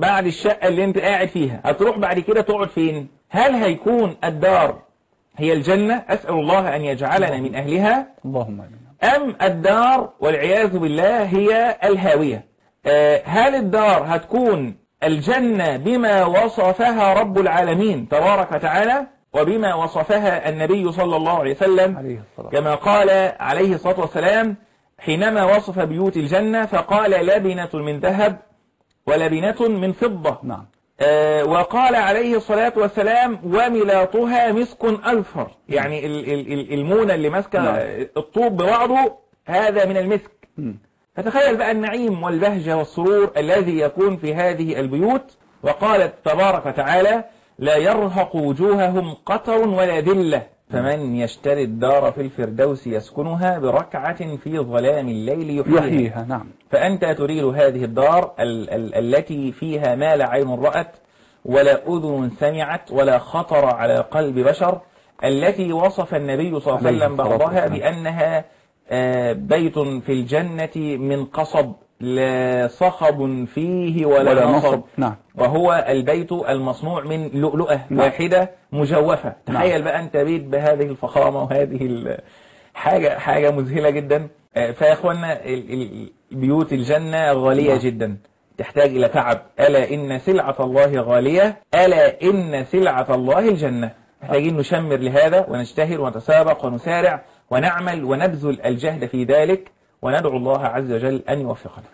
بعد الشقة اللي انت قاعد فيها هتروح بعد كده تقعد فين؟ هل هيكون الدار هي الجنة؟ أسأل الله أن يجعلنا من أهلها. اللهم أم الدار والعياذ بالله هي الهاوية؟ آه، هل الدار هتكون الجنة بما وصفها رب العالمين تبارك وتعالى وبما وصفها النبي صلى الله عليه وسلم؟ عليه كما قال عليه الصلاة والسلام حينما وصف بيوت الجنة فقال لبنة من ذهب ولبنة من فضة. نعم. آه، وقال عليه الصلاة والسلام وملاطها مسك أذفر يعني ال- ال- ال- المونة اللي ماسكة نعم. الطوب ببعضه هذا من المسك. فتخيل بقى النعيم والبهجة والسرور الذي يكون في هذه البيوت. وقالت تبارك وتعالى لا يرهق وجوههم قطر ولا ذلة. فمن يشتري الدار في الفردوس يسكنها بركعة في ظلام الليل يحييها. يحييها نعم. فأنت تريد هذه الدار ال ال التي فيها ما لا عين رأت ولا أذن سمعت ولا خطر على قلب بشر التي وصف النبي صلى الله عليه وسلم بعضها. بأنها آه، بيت في الجنة من قصب. لا صخب فيه ولا, ولا نصب. نصب. نعم. وهو البيت المصنوع من لؤلؤة نعم. واحدة مجوفة. نعم. تخيل بقى أنت بيت بهذه الفخامة وهذه حاجة حاجة مذهلة جدا. آه، فيا إخوانا بيوت الجنة غالية نعم. جدا. تحتاج إلى تعب. ألا إن سلعة الله غالية؟ ألا إن سلعة الله الجنة؟ محتاجين نشمر لهذا ونجتهد ونتسابق ونسارع ونعمل ونبذل الجهد في ذلك. وندعو الله عز وجل أن يوفقنا.